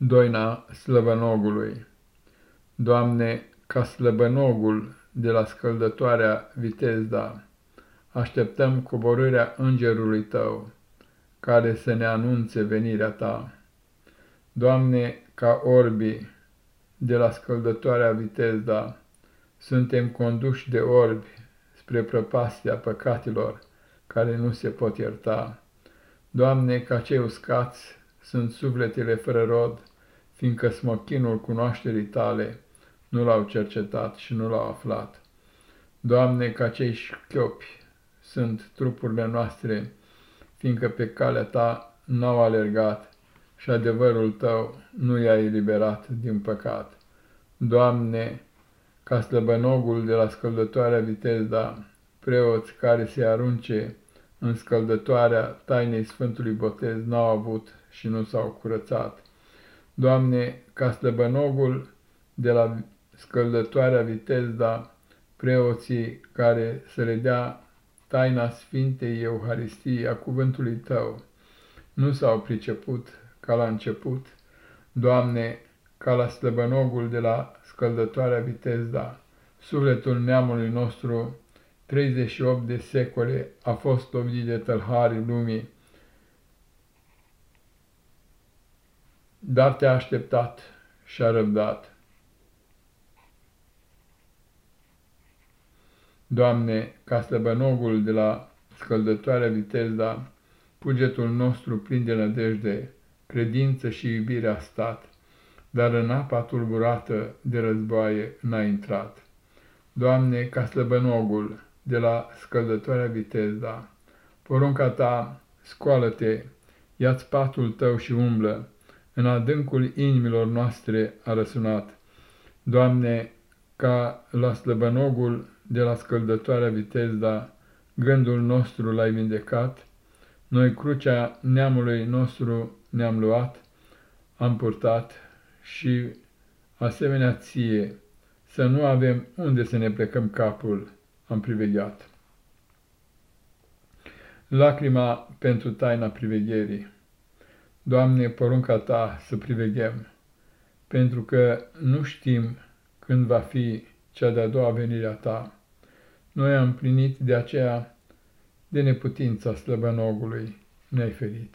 Doina slăbănogului Doamne, ca slăbănogul de la scăldătoarea vitezda, așteptăm coborârea îngerului Tău, care să ne anunțe venirea Ta. Doamne, ca orbii de la scăldătoarea vitezda, suntem conduși de orbi spre prăpastia păcatilor care nu se pot ierta. Doamne, ca cei uscați sunt sufletele fără rod, fiindcă smochinul cunoașterii tale nu l-au cercetat și nu l-au aflat. Doamne, ca cei șchiopi sunt trupurile noastre, fiindcă pe calea ta n-au alergat și adevărul tău nu i-a eliberat din păcat. Doamne, ca slăbănogul de la scăldătoarea vitezda, preoți care se arunce în scăldătoarea tainei Sfântului Botez n-au avut și nu s-au curățat. Doamne, ca slăbănogul de la scăldătoarea vitezda, preoții care să le dea taina Sfintei Euharistii a cuvântului Tău, nu s-au priceput ca la început. Doamne, ca la slăbănogul de la scăldătoarea vitezda, sufletul neamului nostru 38 de secole a fost ovidit de tălharii lumii, dar te-a așteptat și a răbdat. Doamne, ca slăbănogul de la scăldătoarea vitezda, cugetul nostru plin de nădejde, credință și iubire a stat, dar în apa tulburată de războaie n-a intrat. Doamne, ca slăbănogul de la scăldătoarea vitezda, porunca ta, scoală-te, ia-ți patul tău și umblă, în adâncul inimilor noastre a răsunat. Doamne, ca la slăbănogul de la scăldătoarea vitezda, gândul nostru l-ai vindecat, noi crucea neamului nostru ne-am luat, am purtat și, asemenea ție, să nu avem unde să ne plecăm capul, am privegheat. Lacrima pentru taina privegherii Doamne, porunca Ta să priveghem, pentru că nu știm când va fi cea de-a doua venire a Ta. Noi am plinit de aceea de neputința slăbănogului, ne-ai ferit.